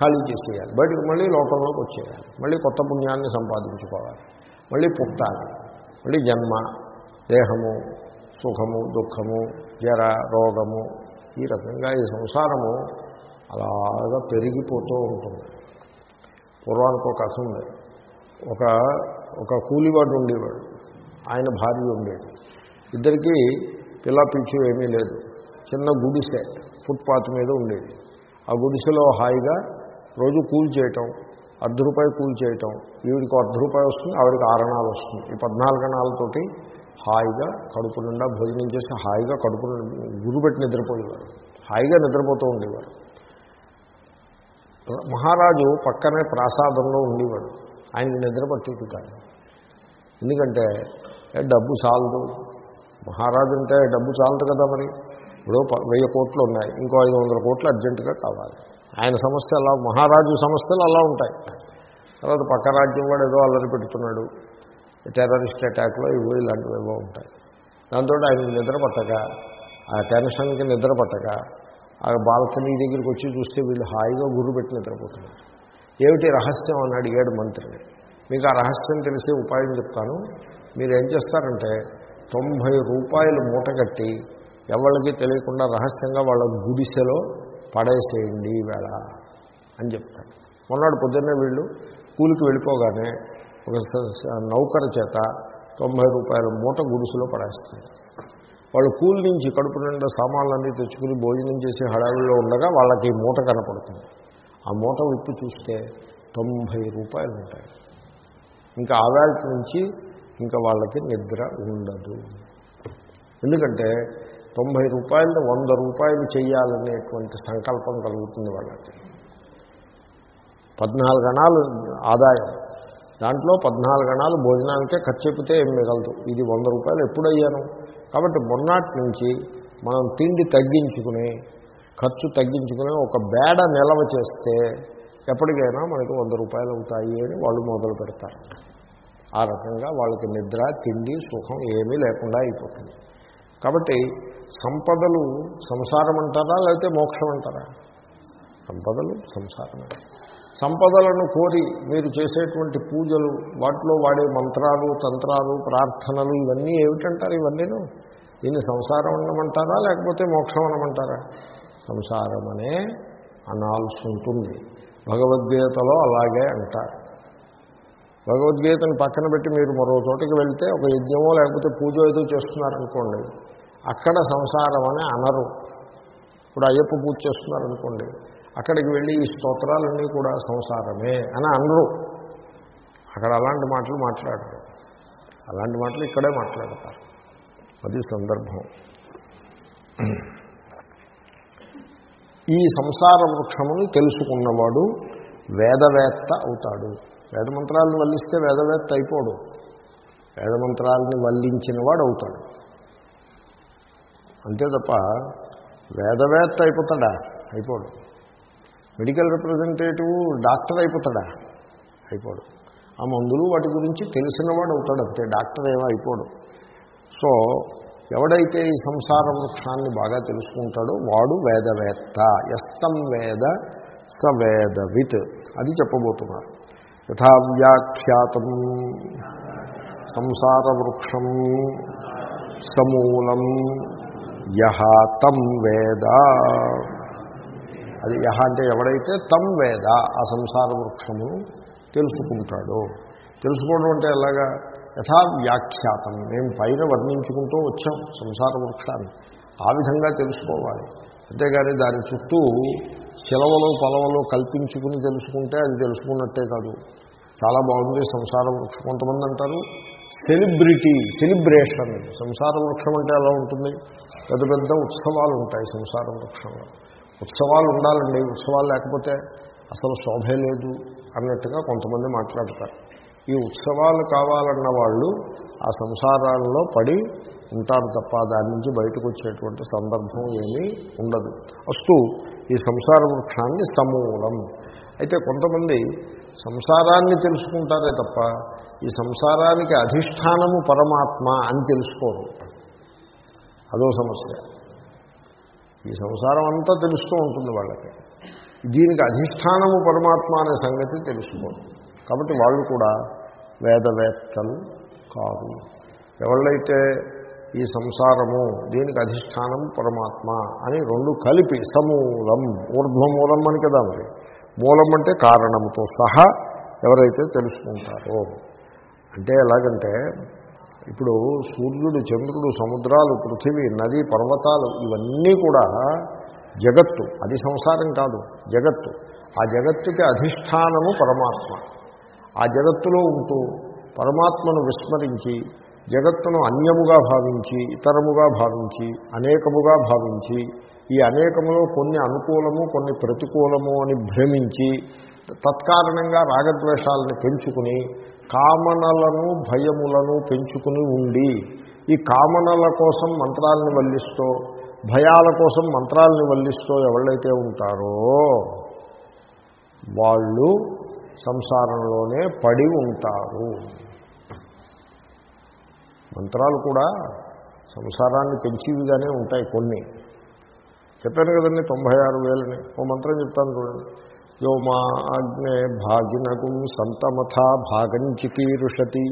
ఖాళీ చేసేయాలి. బయటకు మళ్ళీ లోకంలోకి వచ్చేయాలి. మళ్ళీ కొత్త పుణ్యాన్ని సంపాదించుకోవాలి. మళ్ళీ పుట్టాలి. మళ్ళీ జన్మ దేహము సుఖము దుఃఖము జర రోగము ఈ రకంగా ఈ సంసారము అలాగా పెరిగిపోతూ ఉంటుంది. పూర్వానికి ఒక కథ ఉంది. ఒక ఒక కూలివాడు ఉండేవాడు. ఆయన భార్య ఉండేది. ఇద్దరికీ పిల్ల పిచ్చు ఏమీ లేదు. చిన్న గుడిసె ఫుట్పాత్ మీద ఉండేది. ఆ గుడిసెలో హాయిగా రోజు కూల్ చేయటం అర్ధ రూపాయి కూల్ చేయటం ఈవిడికి అర్ధ రూపాయి వస్తుంది ఆవిడికి ఆరణాలు వస్తుంది. ఈ పద్నాలుగు అణాలతోటి హాయిగా కడుపు నిండా భోజనం చేసి హాయిగా కడుపు గురుపెట్టి నిద్రపోయేవారు. హాయిగా నిద్రపోతూ ఉండేవారు. మహారాజు పక్కనే ప్రాసాదంలో ఉండేవాడు. ఆయనకి నిద్ర పట్టేది కాదు. ఎందుకంటే డబ్బు చాలదు. మహారాజు అంటే డబ్బు చాలదు కదా మరి? ఇప్పుడు ప- వెయ్యి కోట్లు ఉన్నాయి. ఇంకో ఐదు వందల కోట్లు అర్జెంటుగా కావాలి. ఆయన సమస్య అలా మహారాజు సమస్యలు అలా ఉంటాయి. తర్వాత పక్క రాజ్యం వాడు ఏదో అల్లరి పెడుతున్నాడు. టెర్రరిస్ట్ అటాక్లో ఇవో ఇలాంటివి ఏవో ఉంటాయి. దాంతో ఆయన నిద్ర పట్టక ఆ టెన్షన్కి నిద్ర పట్టక ఆ బాల్కనీ దగ్గరికి వచ్చి చూస్తే వీళ్ళు హాయిగా గుర్రు పెట్టి నిద్రపోతున్నారు. ఏమిటి రహస్యం? అని అడిగాడు మంత్రిని మీకు ఆ రహస్యం తెలిసే ఉపాయం చెప్తాను. మీరు ఏం చేస్తారంటే తొంభై రూపాయలు మూట కట్టి ఎవరికి తెలియకుండా రహస్యంగా వాళ్ళ గుడిసెలో పడేసేయండి వేళ అని చెప్తాను మొన్నటి పొద్దున్నే వీళ్ళు కూలికి వెళ్ళిపోగానే ఒక నౌకర చేత తొంభై రూపాయల మూట గుడుసులో పడేస్తుంది వాళ్ళు కూలి నుంచి కడుపు నిండా సామాన్లన్నీ తెచ్చుకుని భోజనం చేసి హడావిడిలో ఉండగా వాళ్ళకి మూట కనపడుతుంది. ఆ మూట విప్పి చూస్తే తొంభై రూపాయలు ఉంటాయి. ఇంకా ఆవేళ నుంచి ఇంకా వాళ్ళకి నిద్ర ఉండదు. ఎందుకంటే తొంభై రూపాయలు వంద రూపాయలు చేయాలనేటువంటి సంకల్పం కలుగుతుంది వాళ్ళకి. పద్నాలుగు గణాలు ఆదాయం. దాంట్లో పద్నాలుగు గణాలు భోజనానికే ఖర్చు అయిపోతే ఏం మిగలదు. ఇది వంద రూపాయలు ఎప్పుడు అయ్యాను కాబట్టి మొన్నటి నుంచి మనం తిండి తగ్గించుకుని ఖర్చు తగ్గించుకుని ఒక బేడ నిల్వ చేస్తే ఎప్పటికైనా మనకి వంద రూపాయలు అవుతాయి అని వాళ్ళు మొదలు పెడతారు. ఆ రకంగా వాళ్ళకి నిద్ర తిండి సుఖం ఏమీ లేకుండా అయిపోతుంది. కాబట్టి సంపదలు సంసారం అంటారా లేకపోతే మోక్షం అంటారా? సంపదలు సంసారమే. సంపదలను కోరి మీరు చేసేటువంటి పూజలు వాటిలో వాడే మంత్రాలు తంత్రాలు ప్రార్థనలు ఇవన్నీ ఏమిటంటారు ఇవన్నీను? దీన్ని సంసారం అనమంటారా లేకపోతే మోక్షం అనమంటారా? సంసారం అనే అనాల్సి ఉంటుంది. భగవద్గీతలో అలాగే అంటారు. భగవద్గీతను పక్కన పెట్టి మీరు మరో చోటకి వెళ్తే ఒక యజ్ఞమో లేకపోతే పూజ ఏదో చేస్తున్నారనుకోండి అక్కడ సంసారం అని అనరు. ఇప్పుడు అయ్యప్ప పూజ చేస్తున్నారనుకోండి అక్కడికి వెళ్ళి ఈ స్తోత్రాలన్నీ కూడా సంసారమే అని అనరు. అక్కడ అలాంటి మాటలు మాట్లాడరు. అలాంటి మాటలు ఇక్కడే మాట్లాడతారు. అది సందర్భం. ఈ సంసార వృక్షమును తెలుసుకున్నవాడు వేదవేత్త అవుతాడు. వేదమంత్రాలను వల్లిస్తే వేదవేత్త అయిపోడు. వేదమంత్రాలని వల్లించినవాడు అవుతాడు. అంతే తప్ప వేదవేత్త అయిపోతాడా? అయిపోడు. మెడికల్ రిప్రజెంటేటివ్ డాక్టర్ అయిపోతాడా? అయిపోడు. ఆ మందులు వాటి గురించి తెలిసినవాడు అవుతాడు అంతే డాక్టర్ ఏమో అయిపోడు. సో ఎవడైతే ఈ సంసార వృక్షాన్ని బాగా తెలుసుకుంటాడో వాడు వేదవేత్త. ఎస్తం వేద స వేదవిత్ అది చెప్పబోతున్నారు. యథా వ్యాఖ్యాతం సంసార వృక్షం సమూలం యహ తం వేద. అది యహ అంటే ఎవడైతే తం వేద ఆ సంసార వృక్షమును తెలుసుకుంటాడో. తెలుసుకోవడం అంటే ఎలాగా? యథా వ్యాఖ్యాతం. మేము పైన వర్ణించుకుంటూ వచ్చాం సంసార వృక్షాన్ని. ఆ విధంగా తెలుసుకోవాలి. అంతేగాని దాని చుట్టూ చిలవలు పొలవలు కల్పించుకుని తెలుసుకుంటే అది తెలుసుకున్నట్టే కాదు. చాలా బాగుంది సంసార వృక్షం. కొంతమంది అంటారు సెలిబ్రిటీ సెలిబ్రేషన్. సంసార వృక్షం అంటే ఎలా ఉంటుంది? పెద్ద పెద్ద ఉత్సవాలు ఉంటాయి సంసార వృక్షంలో. ఉత్సవాలు ఉండాలండి. ఉత్సవాలు లేకపోతే అసలు శోభే లేదు అన్నట్టుగా కొంతమంది మాట్లాడతారు. ఈ ఉత్సవాలు కావాలన్న వాళ్ళు ఆ సంసారాల్లో పడి ఉంటారు తప్ప దాని నుంచి బయటకు వచ్చేటువంటి సందర్భం ఏమీ ఉండదు. అస్తు ఈ సంసార వృక్షాన్ని సమూలం. అయితే కొంతమంది సంసారాన్ని తెలుసుకుంటారే తప్ప ఈ సంసారానికి అధిష్టానము పరమాత్మ అని తెలుసుకోరు. అదో సమస్య. ఈ సంసారం అంతా తెలుస్తూ ఉంటుంది వాళ్ళకి. దీనికి అధిష్టానము పరమాత్మ అనే సంగతి తెలుసుకోరు కాబట్టి వాళ్ళు కూడా వేదవేత్తలు కాదు. ఎవళ్ళైతే ఈ సంసారము దీనికి అధిష్టానం పరమాత్మ అని రెండు కలిపి సమూలం ఊర్ధ్వమూలం అని కదా మరి. మూలం అంటే కారణంతో సహా ఎవరైతే తెలుసుకుంటారో. అంటే ఎలాగంటే ఇప్పుడు సూర్యుడు చంద్రుడు సముద్రాలు పృథివీ నది పర్వతాలు ఇవన్నీ కూడా జగత్తు. అది సంసారం కాదు జగత్తు. ఆ జగత్తుకి అధిష్టానము పరమాత్మ. ఆ జగత్తులో ఉంటూ పరమాత్మను విస్మరించి జగత్తును అన్యముగా భావించి ఇతరముగా భావించి అనేకముగా భావించి ఈ అనేకములో కొన్ని అనుకూలము కొన్ని ప్రతికూలము అని భ్రమించి తత్కారణంగా రాగద్వేషాలను పెంచుకుని కామనలను భయములను పెంచుకుని ఉండి ఈ కామనల కోసం మంత్రాలను వల్లిస్తూ భయాల కోసం మంత్రాలను వల్లిస్తూ ఎవళ్ళైతే ఉంటారో వాళ్ళు సంసారంలోనే పడి ఉంటారు. మంత్రాలు కూడా సంసారాన్ని పెంచేవిగానే ఉంటాయి కొన్ని. చెప్పాను కదండి తొంభై ఆరు వేలని. ఓ మంత్రం చెప్తాను చూడండి. యో మా అగ్నే భాగినగుం సంతమథా భాగం చికీరుషతి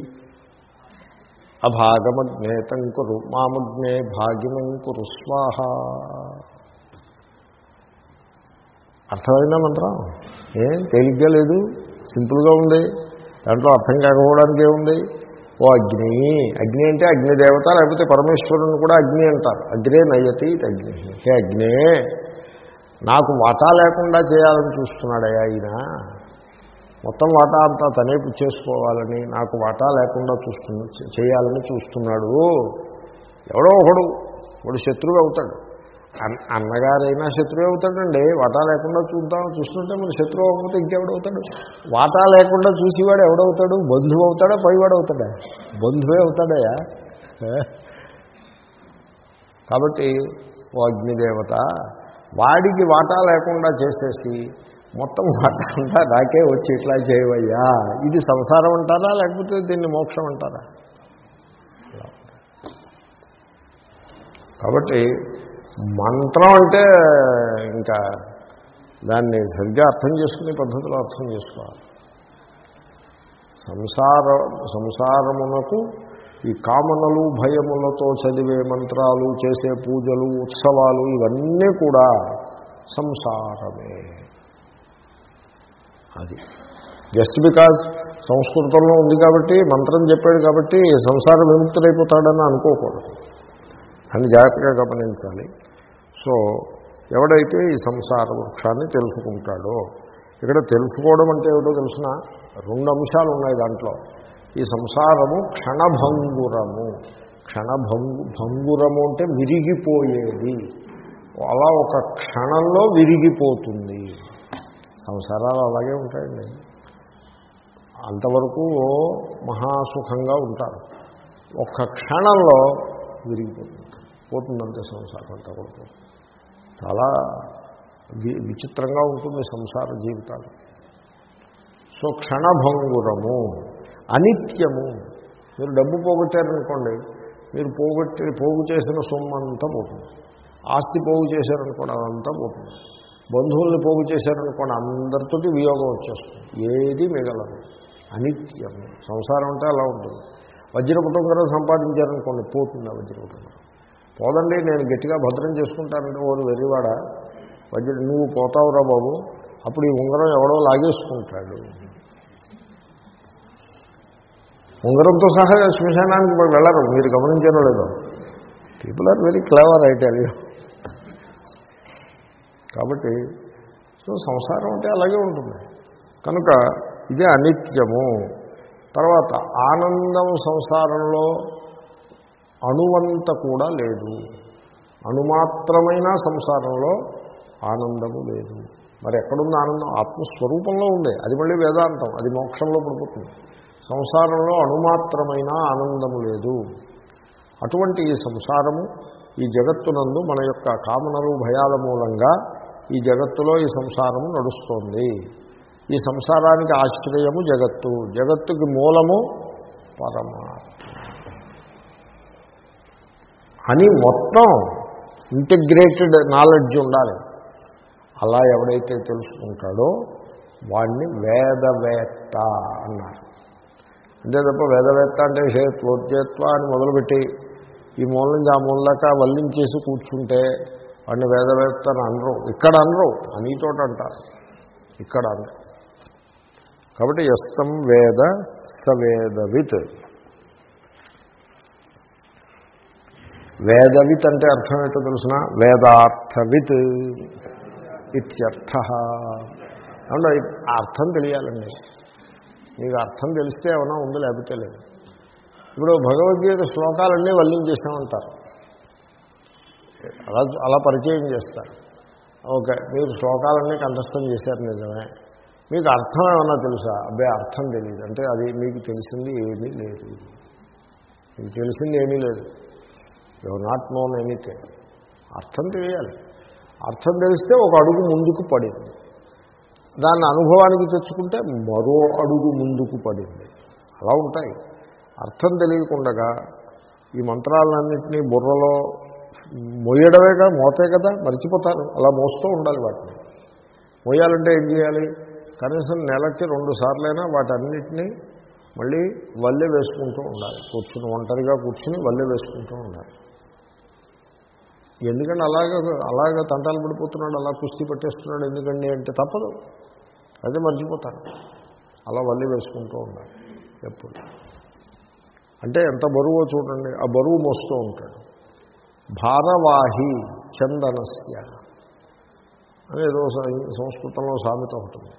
అభాగమగ్నేతం కురు మామగ్నే భాగినం కురు స్వాహ అర్థమైందా మంత్రం? ఏం తేలిగ్గా లేదు సింపుల్గా ఉంది దాంట్లో అర్థం కాకపోవడానికి ఏముంది? ఓ అగ్ని అగ్ని అంటే అగ్నిదేవత లేకపోతే పరమేశ్వరుని కూడా అగ్ని అంటారు. అగ్నే నయతి అగ్ని హే అగ్నే! నాకు వాటా లేకుండా చేయాలని చూస్తున్నాడయ్యా ఆయన మొత్తం వాటా అంతా తనే పుచ్చేసుకోవాలని నాకు వాటా లేకుండా చూస్తున్నా చేయాలని చూస్తున్నాడు. ఎవడో ఒకడు వాడు శత్రువు అవుతాడు. అన్నగారైనా శత్రువు అవుతాడండి. వాటా లేకుండా చూద్దాం చూస్తుంటే మరి శత్రువు అవ్వకపోతే ఇంకెవడవుతాడు వాటా లేకుండా చూసేవాడు ఎవడవుతాడు? బంధువు అవుతాడా? పైవాడు అవుతాడా? బంధువే అవుతాడయా కాబట్టి ఓ అగ్నిదేవత వాడికి వాటా లేకుండా చేసేసి మొత్తం వాటా అంతా నాకే వచ్చి ఇట్లా చేయవయ్యా. ఇది సంసారం అంటారా లేకపోతే దీన్ని మోక్షం అంటారా? కాబట్టి మంత్రం అంటే ఇంకా దాన్ని సరిగ్గా అర్థం చేసుకునే పద్ధతిలో అర్థం చేసుకోవాలి. సంసార సంసారమునకు ఈ కామనలు భయములతో చదివే మంత్రాలు చేసే పూజలు ఉత్సవాలు ఇవన్నీ కూడా సంసారమే. అది. జస్ట్ బికాజ్ సంస్కృతంలో ఉంది కాబట్టి మంత్రం చెప్పాడు కాబట్టి సంసార విముక్తుడైపోతాడని అనుకోకూడదు. అని జాగ్రత్తగా గమనించాలి. సో ఎవడైతే ఈ సంసార వృక్షాన్ని తెలుసుకుంటాడో ఇక్కడ తెలుసుకోవడం అంటే ఏమిటో తెలిసిన రెండు అంశాలు ఉన్నాయి దాంట్లో. ఈ సంసారము క్షణభంగురము. క్షణభంగు భంగురము అంటే విరిగిపోయేది. అలా ఒక క్షణంలో విరిగిపోతుంది. సంసారాలు అలాగే ఉంటాయండి. అంతవరకు మహాసుఖంగా ఉంటారు. ఒక్క క్షణంలో విరిగిపోతుంది. పోతుందంటే సంసారం అంతా కూడా. చాలా విచిత్రంగా ఉంటుంది సంసార జీవితాలు. సో క్షణభంగురము. అనిత్యము. మీరు డబ్బు పోగొట్టారనుకోండి మీరు పోగొట్టి పోగు చేసిన సొమ్ము అంతా పోతుంది. ఆస్తి పోగు చేశారనుకోండి అదంతా పోతుంది. బంధువుల్ని పోగు చేశారనుకోండి అందరితోటి వియోగం వచ్చేస్తుంది. ఏది మిగలదు. అనిత్యం సంసారం అంటే అలా ఉంటుంది. వజ్రపుటంగరం సంపాదించారనుకోండి పోతుంది ఆ వజ్రపుటంగరం పోదండి నేను గట్టిగా భద్రం చేసుకుంటానంటే ఓరు వెర్రివాడ వజ్ర నువ్వు పోతావురా బాబు. అప్పుడు ఈ ఉంగరం ఎవడో లాగేసుకుంటాడు. ఉంగరంతో సహా శ్మశానానికి వెళ్ళరు. మీరు గమనించారో లేదో. People are very clever I tell you కాబట్టి సో సంసారం అంటే అలాగే ఉంటుంది. కనుక ఇదే అనిత్యము. తర్వాత ఆనందం సంసారంలో అణువంత కూడా లేదు. అణుమాత్రమైన సంసారంలో ఆనందము లేదు. మరి ఎక్కడుంది ఆనందం? ఆత్మస్వరూపంలో ఉంది. అది మళ్ళీ వేదాంతం. అది మోక్షంలో పడిపోతుంది. సంసారంలో అణుమాత్రమైన ఆనందము లేదు. అటువంటి ఈ సంసారము ఈ జగత్తునందు మన యొక్క కామనలు భయాల మూలంగా ఈ జగత్తులో ఈ సంసారము నడుస్తోంది. ఈ సంసారానికి ఆశ్రయము జగత్తు. జగత్తుకి మూలము పరమాత్మ. అని మొత్తం ఇంటిగ్రేటెడ్ నాలెడ్జ్ ఉండాలి. అలా ఎవడైతే తెలుసుకుంటాడో వాడిని వేదవేత్త అన్నారు. అంతే తప్ప వేదవేత్త అంటే హేత్వోద్యత్వ అని మొదలుపెట్టి ఈ మూల నుంచి ఆ మూలక వల్లించేసి కూర్చుంటే వాడిని వేదవేత్త అని అనరు. ఇక్కడ అనరు. అనీతోట అంటారు ఇక్కడ అనరు. కాబట్టి ఎస్తం వేద సవేదవిత్ వేదవిత్. అంటే అర్థం ఏంటో తెలిసిన? వేదార్థవిత్ ఇత్యర్థ. అంటే అర్థం తెలియాలండి. మీకు అర్థం తెలిస్తే ఏమైనా ఉంది లేకపోతే లేదు. ఇప్పుడు భగవద్గీత శ్లోకాలన్నీ వల్లించేసామంటారు అలా అలా పరిచయం చేస్తారు. ఓకే మీరు శ్లోకాలన్నీ కంఠస్థం చేశారు నిజమే. మీకు అర్థం ఏమన్నా తెలుసా? అబ్బాయి అర్థం తెలియదు. అంటే అది మీకు తెలిసింది ఏమీ లేదు. మీకు తెలిసింది ఏమీ లేదు. యు నాట్ నోన్ ఎనీథింగ్ అర్థం తెలియాలి. అర్థం తెలిస్తే ఒక అడుగు ముందుకు పడింది. దాన్ని అనుభవానికి తెచ్చుకుంటే మరో అడుగు ముందుకు పడింది. అలా ఉంటాయి. అర్థం తెలియకుండగా ఈ మంత్రాలన్నింటినీ బుర్రలో మోయడమేగా మోతే కదా మర్చిపోతారు అలా మోస్తూ ఉండాలి వాటిని. మోయాలంటే ఏం చేయాలి? కనీసం నెలకి రెండు సార్లైనా వాటన్నిటినీ మళ్ళీ వల్లె వేసుకుంటూ ఉండాలి. కూర్చుని ఒంటరిగా కూర్చుని వల్లె వేసుకుంటూ ఉండాలి. ఎందుకంటే అలాగ అలాగ తంటాలు పడిపోతున్నాడు అలా కుస్తీ పట్టేస్తున్నాడు ఎందుకండి అంటే తప్పదు. అదే మర్చిపోతాను అలా వల్లి వేసుకుంటూ ఉండాలి ఎప్పుడు. అంటే ఎంత బరువో చూడండి ఆ బరువు మోస్తూ ఉంటాడు. భారవాహి చందనస్య అనేదో సంస్కృతంలో సామెత ఉంటుంది.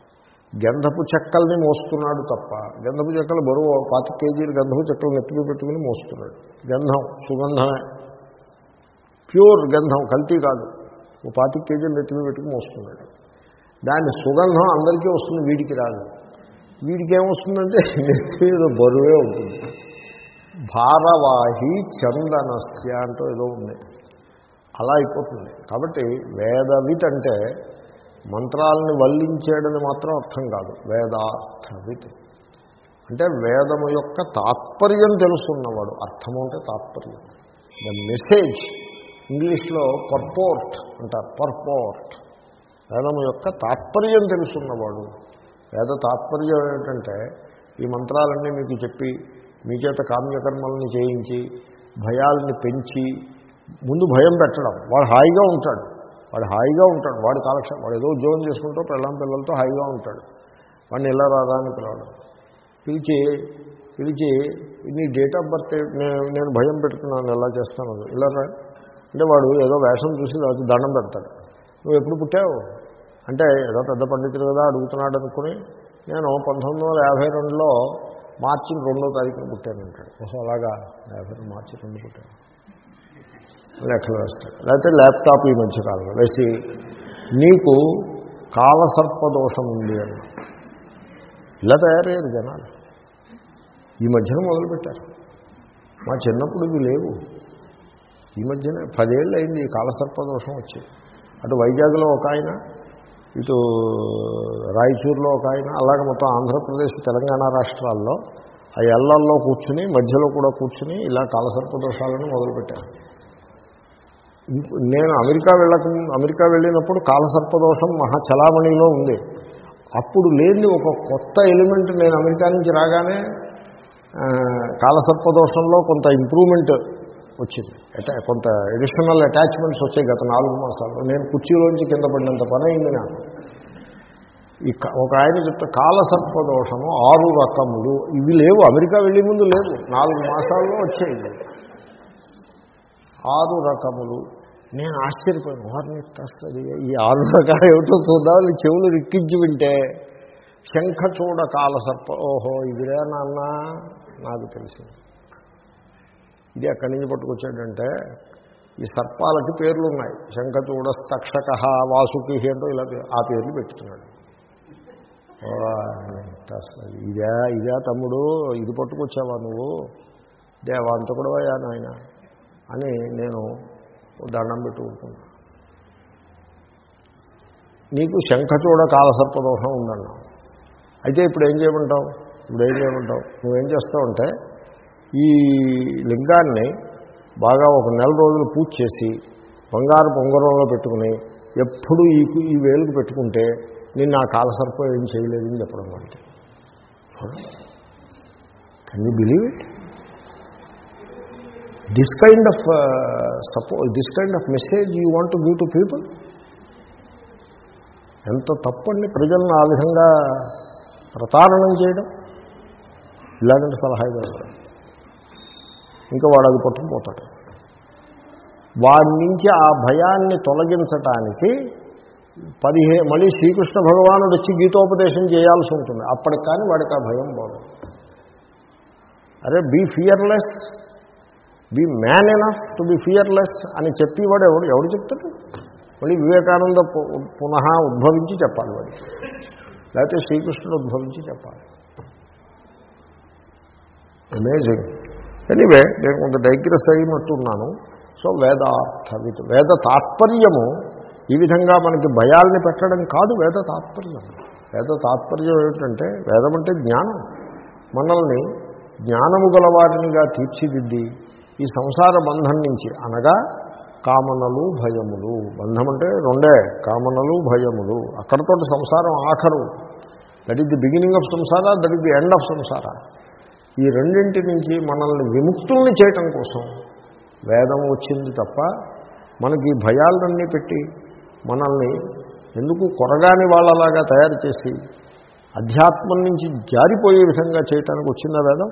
గంధపు చెక్కల్ని మోస్తున్నాడు తప్ప గంధపు చెక్కలు బరువు పాతి కేజీలు గంధపు చెక్కలు నెత్తికి పెట్టుకుని మోస్తున్నాడు. గంధం సుగంధమే. ప్యూర్ గంధం కల్తీ కాదు. ఓ పాతిక కేజీలు నెత్తికి పెట్టుకుని మోస్తున్నాడు. దాని సుగంధం అందరికీ వస్తుంది వీడికి రాదు. వీడికి ఏమొస్తుందంటే నెత్తి బరువే ఉంటుంది. భారవాహి చందనస్య అంటూ ఏదో ఉంది. అలా అయిపోతుంది. కాబట్టి వేదవిత్ అంటే మంత్రాలని వల్లించేయడని మాత్రం అర్థం కాదు. వేదార్థవిత్. అంటే వేదము యొక్క తాత్పర్యం తెలుసున్నవాడు. అర్థము అంటే తాత్పర్యం. ద మెసేజ్ ఇంగ్లీష్లో పర్పోర్ట్ అంటారు. పర్పోర్ట్ వేదము యొక్క తాత్పర్యం తెలుసున్నవాడు. వేద తాత్పర్యం ఏంటంటే ఈ మంత్రాలన్నీ మీకు చెప్పి మీ చేత కామ్యకర్మల్ని చేయించి భయాల్ని పెంచి ముందు భయం పెట్టడం. వాడు హాయిగా ఉంటాడు. వాడు హాయిగా ఉంటాడు. వాడి కాలక్షేపం వాడు ఏదో ఉద్యోగం చేసుకుంటూ పిల్లం పిల్లలతో హాయిగా ఉంటాడు. వాడిని ఇలా రాదా అని పిలవడం. పిలిచి పిలిచి నీ డేట్ ఆఫ్ బర్త్ నేను నేను భయం పెట్టుకున్నాను ఎలా చేస్తాను ఇలా రా. అంటే వాడు ఏదో వేషం చూసి వాడికి దండం పెడతాడు. నువ్వు ఎప్పుడు పుట్టావు? అంటే ఏదో పెద్ద పండితుడు కదా అడుగుతున్నాడు అనుకుని నేను పంతొమ్మిది వందల యాభై రెండులో మార్చి రెండో తారీఖున పుట్టానంటాడు ఓహో అలాగా? యాభై రెండు మార్చి రెండు పుట్టాను. లెక్కలు వేస్తాడు లేకపోతే ల్యాప్టాప్ ఈ మధ్యకాలంలో వేసి నీకు కాలసర్పదోషం ఉంది అని ఇలా తయారయ్యారు జనాలు. ఈ మధ్యన మొదలుపెట్టారు. మా చిన్నప్పుడు ఇవి లేవు. ఈ మధ్యన పదేళ్ళు అయింది ఈ కాలసర్పదోషం వచ్చి. అటు వైజాగ్లో ఒక ఆయన ఇటు రాయచూరులో ఒక ఆయన అలాగే మొత్తం ఆంధ్రప్రదేశ్ తెలంగాణ రాష్ట్రాల్లో ఆ ఎల్లల్లో కూర్చుని మధ్యలో కూడా కూర్చుని ఇలా కాలసర్పదోషాలను మొదలుపెట్టారు. నేను అమెరికా వెళ్ళక అమెరికా వెళ్ళినప్పుడు కాలసర్పదోషం మహాచలామణిలో ఉంది. అప్పుడు లేని ఒక కొత్త ఎలిమెంట్ నేను అమెరికా నుంచి రాగానే కాలసర్పదోషంలో కొంత ఇంప్రూవ్మెంట్ వచ్చింది. కొంత ఎడిషనల్ అటాచ్మెంట్స్ వచ్చాయి గత నాలుగు మాసాల్లో. నేను కుర్చీలోంచి కింద పడినంత పని అయింది నాకు. ఈ ఒక ఆయన చెప్తే కాలసర్పదోషము ఆరు రకములు ఇవి లేవు. అమెరికా వెళ్ళే ముందు లేవు. నాలుగు మాసాల్లో వచ్చాయి. ఆరు రకములు. నేను ఆశ్చర్యపోయాను. వారిని వస్తుంది ఈ ఆరు రకాలు ఏమిటో చూద్దాం. చెవులు రిక్కించి వింటే శంఖచూడ కాలసర్ప ఓహో ఇదిరే నాన్న? నాకు తెలిసింది. ఇది ఎక్కడి నుంచి పట్టుకొచ్చాడంటే ఈ సర్పాలకి పేర్లు ఉన్నాయి శంఖచూడస్తక్షక వాసుకి ఏంటో ఇలా ఆ పేర్లు పెట్టుతున్నాడు ఇదే ఇదే తమ్ముడు ఇది పట్టుకొచ్చావా నువ్వు? దేవాంతకుడు అయ్యా నాయన అని నేను దండం పెట్టుకుంటున్నా నీకు శంఖచూడ కాలసర్పదోషం ఉందన్నావు. అయితే ఇప్పుడు ఏం చేయమంటావు? ఇప్పుడు ఏం చేయమంటావు? నువ్వేం చేస్తావు అంటే ఈ లింగాన్ని బాగా ఒక నెల రోజులు పూజ చేసి బంగారు పొంగరంలో పెట్టుకుని ఎప్పుడు ఈ ఈ వేలుకు పెట్టుకుంటే నేను ఆ కాలసర్పం ఏం చేయలేదని చెప్పడం వాడికి can you believe it this kind of సపో this kind of message you want give to people ఎంత తప్పండి ప్రజలను ఆ విధంగా ప్రతారణం చేయడం? ఇలాంటి సలహా ఇవ్వడం. ఇంకా వాడు అది పట్టుకుపోతాడు వాడి నుంచి ఆ భయాన్ని తొలగించటానికి పదిహే మళ్ళీ శ్రీకృష్ణ భగవానుడు వచ్చి గీతోపదేశం చేయాల్సి ఉంటుంది. అప్పటికి కానీ వాడికి ఆ భయం పోదు. అరే be fearless be man enough to be fearless అని చెప్పేవాడు ఎవడు ఎవడు చెప్తాడు? మళ్ళీ వివేకానంద పు- పునః ఉద్భవించి చెప్పాలి వాడికి లేకపోతే శ్రీకృష్ణుడు ఉద్భవించి చెప్పాలి. అమేజింగ్ ఎనివే నేను కొంత డైగ్రెస్ అయినట్టున్నాను సో వేదార్థ వేద తాత్పర్యము ఈ విధంగా మనకి భయాల్ని పెట్టడం కాదు వేద తాత్పర్యం వేద తాత్పర్యం ఏమిటంటే వేదం అంటే జ్ఞానం. మనల్ని జ్ఞానము గలవారినిగా తీర్చిదిద్ది ఈ సంసార బంధం నుంచి అనగా కామనలు భయములు. బంధం అంటే రెండే కామనలు భయములు. అక్కడతో సంసారం ఆఖరు. That is the beginning of samsara that is the end of samsara ఈ రెండింటి నుంచి మనల్ని విముక్తుల్ని చేయటం కోసం వేదం వచ్చింది తప్ప మనకి ఈ భయాలన్నీ పెట్టి మనల్ని ఎందుకు కొరగాని వాళ్ళలాగా తయారు చేసి అధ్యాత్మం నుంచి జారిపోయే విధంగా చేయటానికి వచ్చిందా వేదం?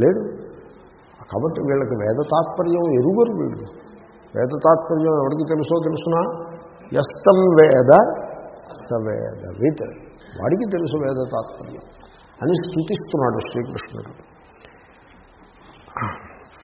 లేదు. కాబట్టి వీళ్ళకి వేద తాత్పర్యం ఎరుగరు వీళ్ళు. వేద తాత్పర్యం ఎవరికి తెలుసో తెలుసునా? ఎస్తం వేద వేద వీత వాడికి తెలుసు వేద తాత్పర్యం. అని స్థుతిస్తున్నాడు శ్రీకృష్ణుడు.